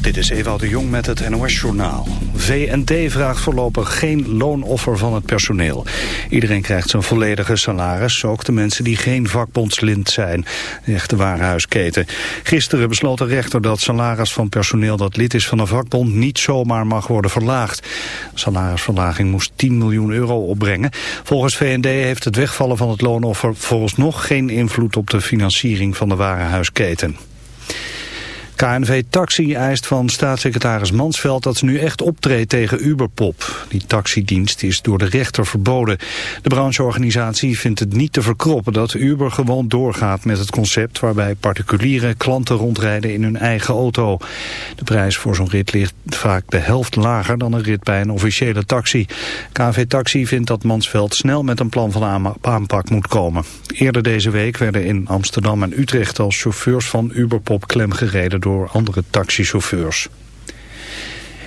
Dit is Ewout de Jong met het NOS-journaal. VND vraagt voorlopig geen loonoffer van het personeel. Iedereen krijgt zijn volledige salaris, ook de mensen die geen vakbondslint zijn, zegt de warenhuisketen. Gisteren besloot de rechter dat salaris van personeel dat lid is van een vakbond niet zomaar mag worden verlaagd. salarisverlaging moest 10 miljoen euro opbrengen. Volgens VND heeft het wegvallen van het loonoffer vooralsnog geen invloed op de financiering van de warenhuisketen. KNV Taxi eist van staatssecretaris Mansveld dat ze nu echt optreedt tegen Uberpop. Die taxidienst is door de rechter verboden. De brancheorganisatie vindt het niet te verkroppen dat Uber gewoon doorgaat met het concept waarbij particuliere klanten rondrijden in hun eigen auto. De prijs voor zo'n rit ligt vaak de helft lager dan een rit bij een officiële taxi. KNV Taxi vindt dat Mansveld snel met een plan van aanpak moet komen. Eerder deze week werden in Amsterdam en Utrecht als chauffeurs van Uberpop klemgereden door andere taxichauffeurs.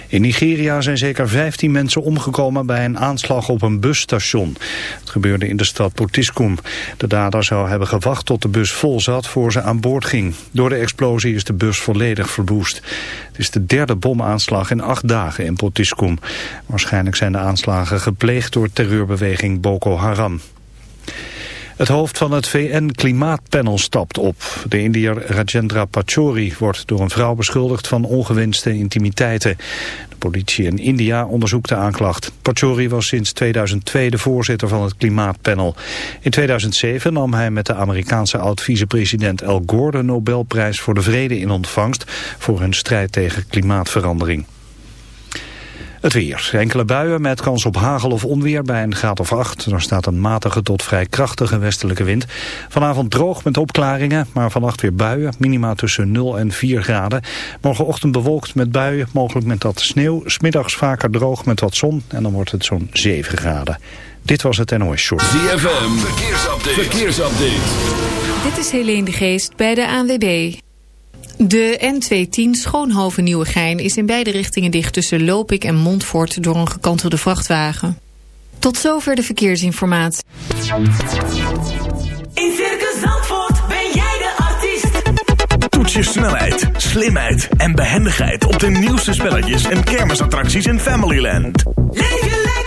In Nigeria zijn zeker 15 mensen omgekomen bij een aanslag op een busstation. Het gebeurde in de stad Potiskum. De dader zou hebben gewacht tot de bus vol zat voor ze aan boord ging. Door de explosie is de bus volledig verwoest. Het is de derde bomaanslag in acht dagen in Potiskum. Waarschijnlijk zijn de aanslagen gepleegd door terreurbeweging Boko Haram. Het hoofd van het VN-klimaatpanel stapt op. De Indiër Rajendra Pachauri wordt door een vrouw beschuldigd van ongewenste intimiteiten. De politie in India onderzoekt de aanklacht. Pachauri was sinds 2002 de voorzitter van het klimaatpanel. In 2007 nam hij met de Amerikaanse oud-vicepresident Al Gore de Nobelprijs voor de Vrede in ontvangst voor hun strijd tegen klimaatverandering. Het weer. Enkele buien met kans op hagel of onweer bij een graad of 8. Er staat een matige tot vrij krachtige westelijke wind. Vanavond droog met opklaringen, maar vannacht weer buien. Minima tussen 0 en 4 graden. Morgenochtend bewolkt met buien, mogelijk met wat sneeuw. Smiddags vaker droog met wat zon en dan wordt het zo'n 7 graden. Dit was het NOS Short. ZFM, verkeersupdate. verkeersupdate. Dit is Helene de Geest bij de ANWB. De N210 Schoonhoven Nieuwegein is in beide richtingen dicht tussen Lopik en Montfort door een gekantelde vrachtwagen. Tot zover de verkeersinformatie. In Circus Zandvoort ben jij de artiest. Toets je snelheid, slimheid en behendigheid op de nieuwste spelletjes en kermisattracties in Familyland. Leef je lekker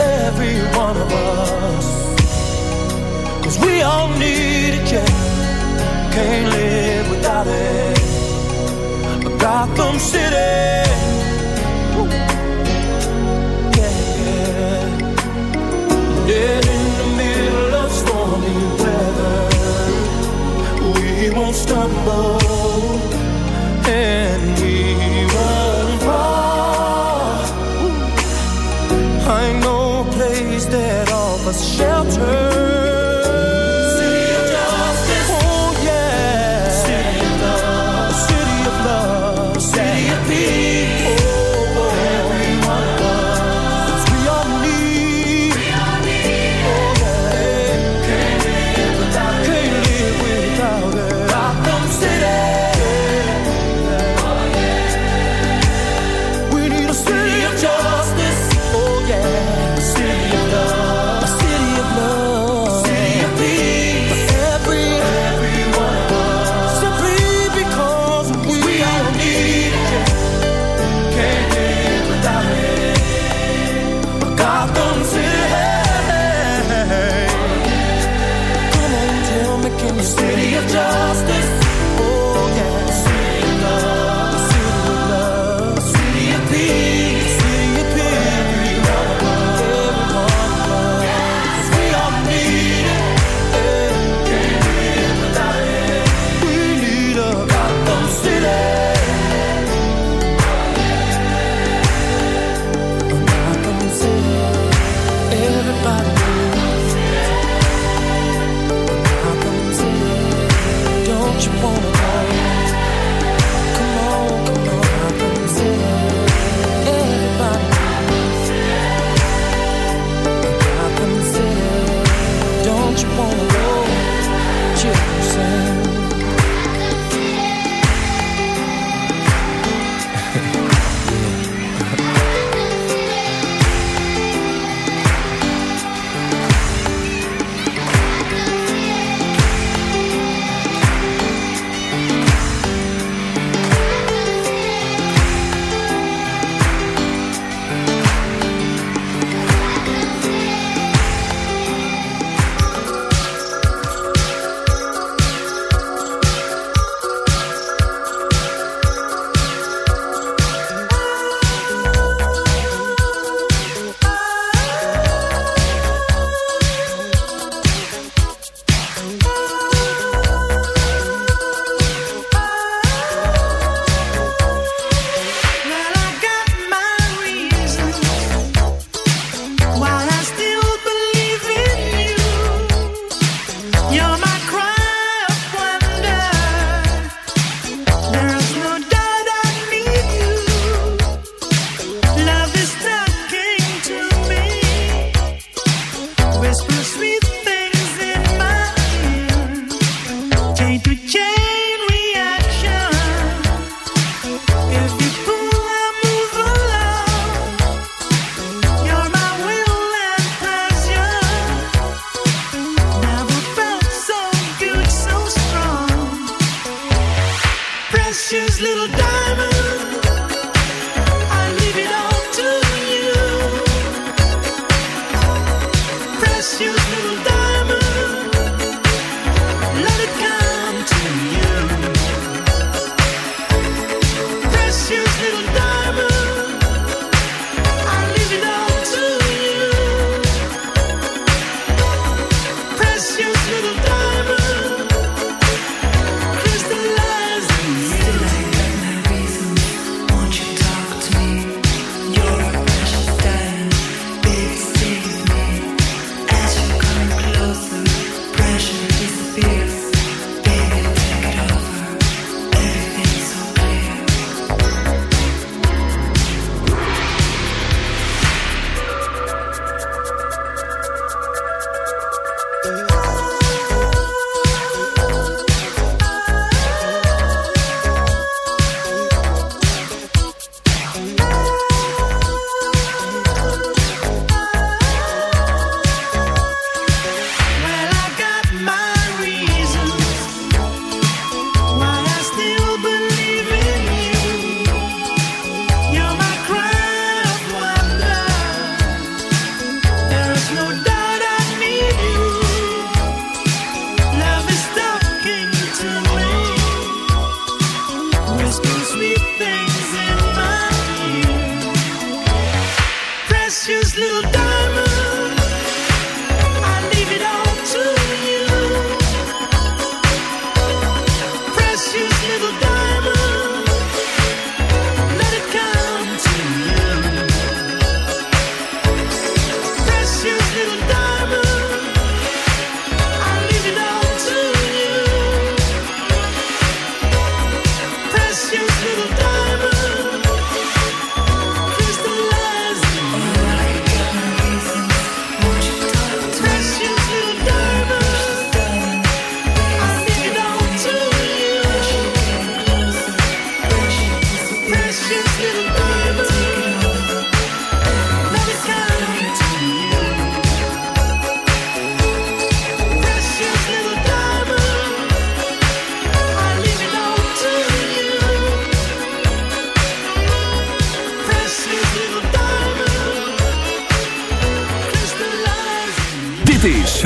every one of us. Cause we all need it, yeah. Can't live without it. A Gotham City, yeah. Dead in the middle of stormy weather we won't stumble and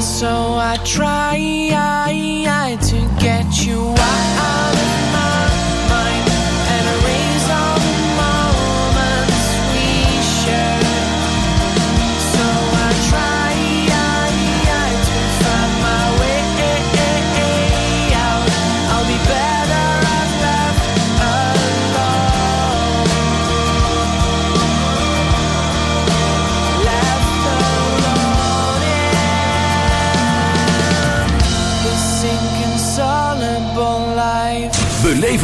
so I try to get you out of my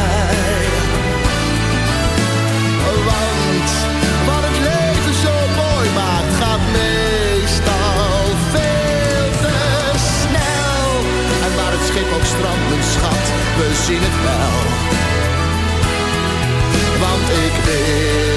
Wat het leven zo mooi maakt, gaat meestal veel te snel. En waar het schip ook strandt, schat, we zien het wel. Want ik wil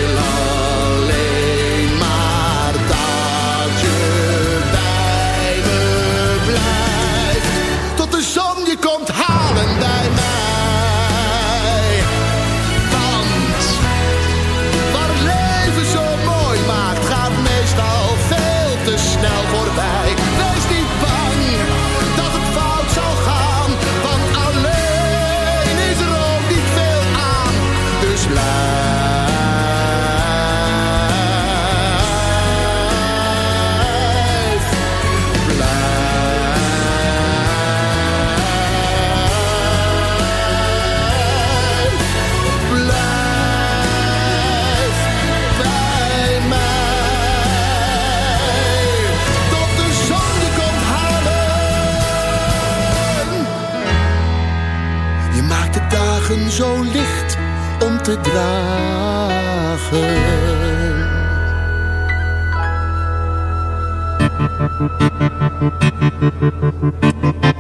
Thank you.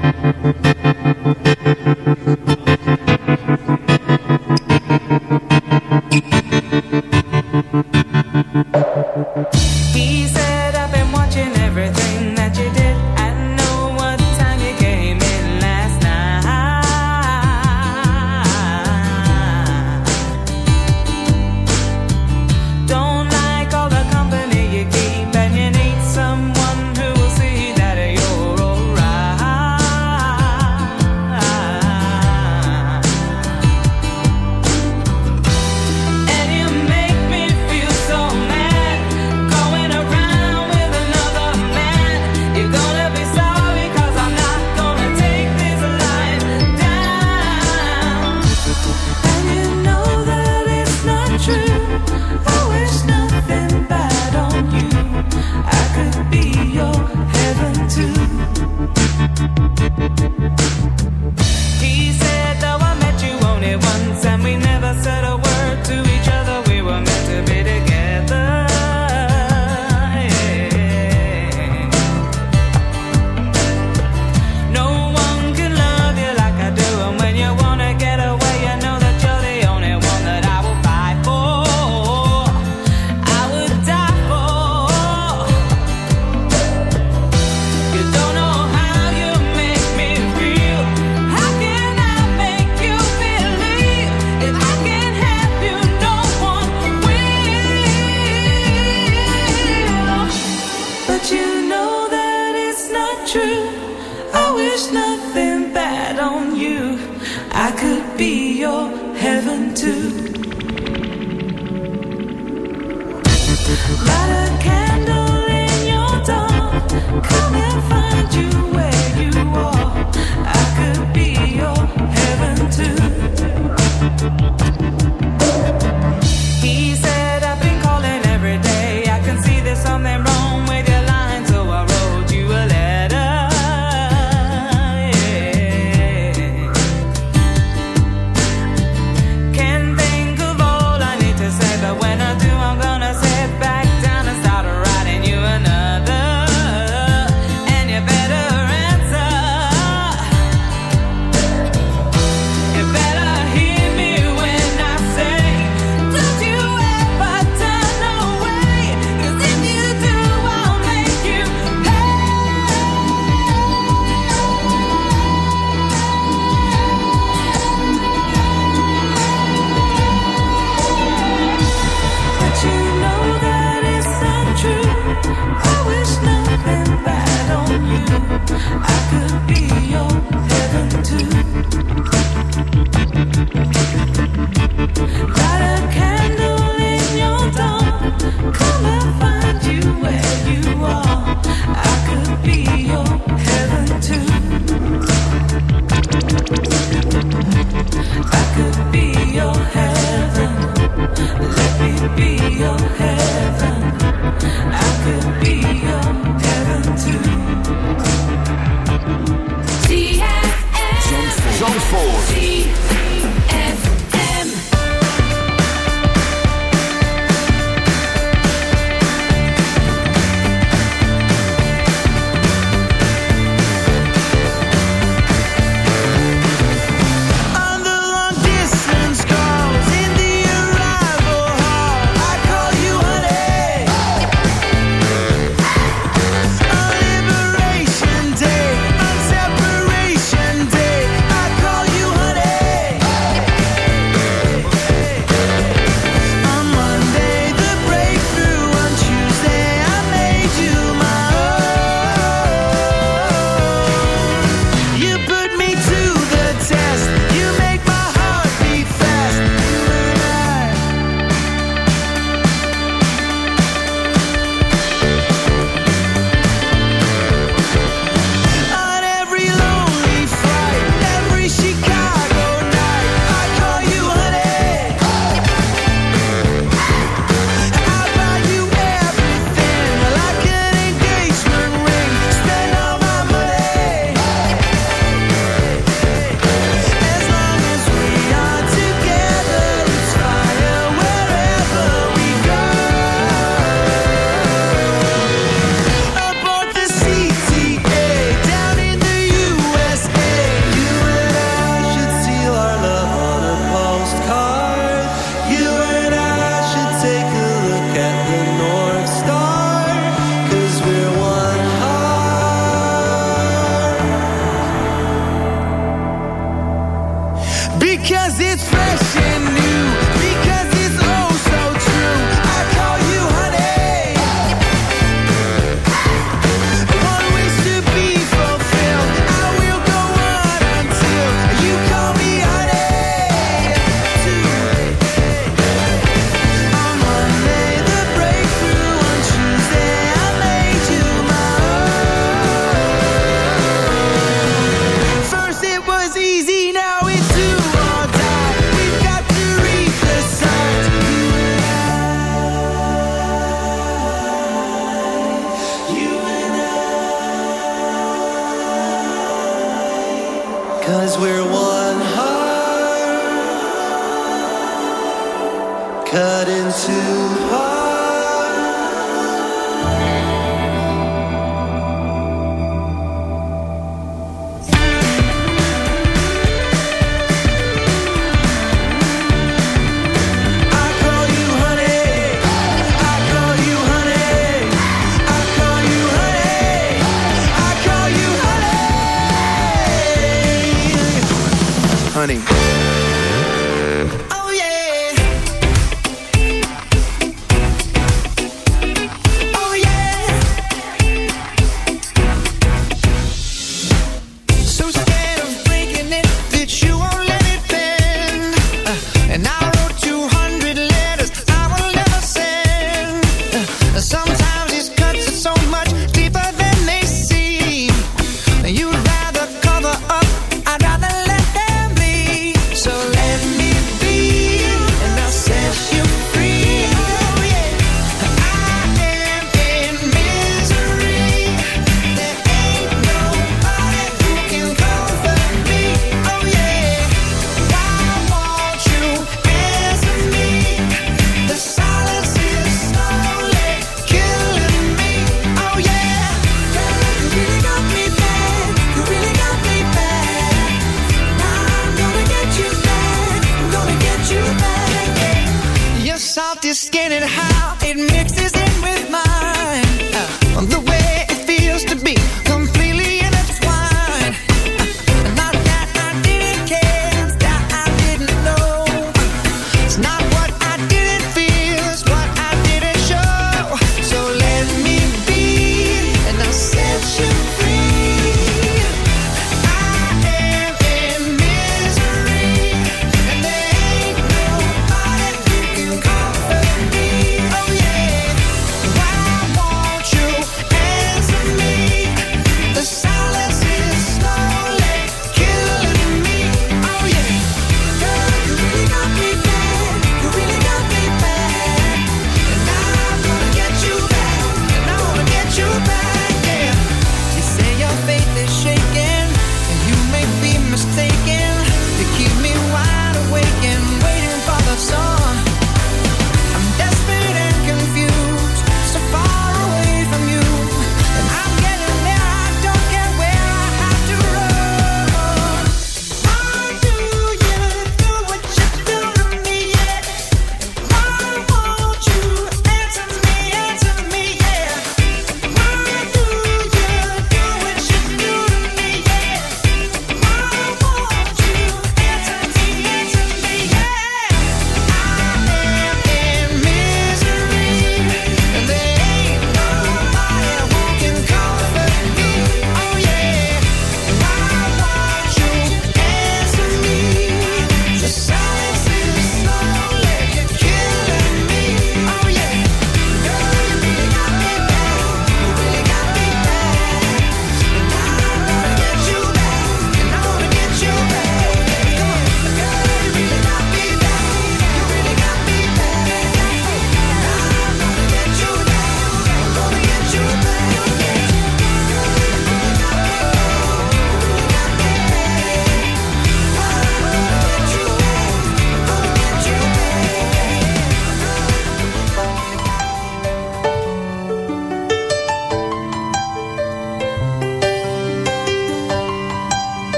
Me be your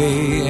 baby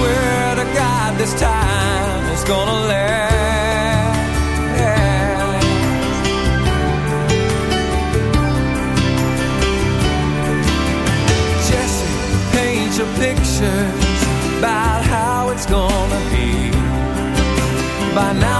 swear to God this time it's gonna last. Jessie, paint your pictures about how it's gonna be. By now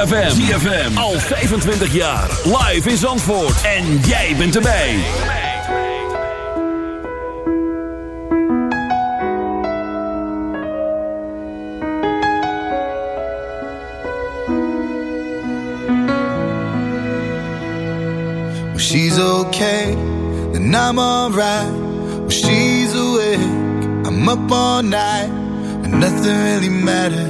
ZFM. ZFM. Al 25 jaar. Live in Zandvoort. En jij bent erbij. When she's okay, then I'm alright. When she's awake, I'm up all night. And nothing really matters.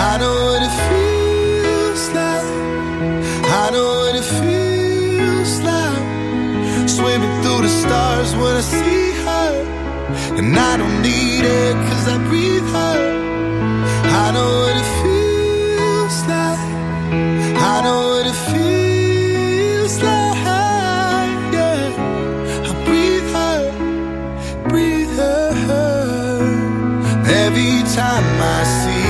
Every time I know it feels like Swaying through the stars when I see her, and I don't need air 'cause I breathe her. I know what it feels like. I know what it feels like. Yeah, I breathe her, breathe her. Every time I see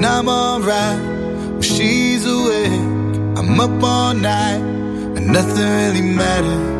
then I'm alright. When she's awake, I'm up all night, and nothing really matters.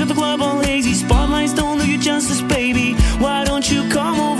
The the club all hazy Spotlights. Don't do you justice, baby. Why don't you come over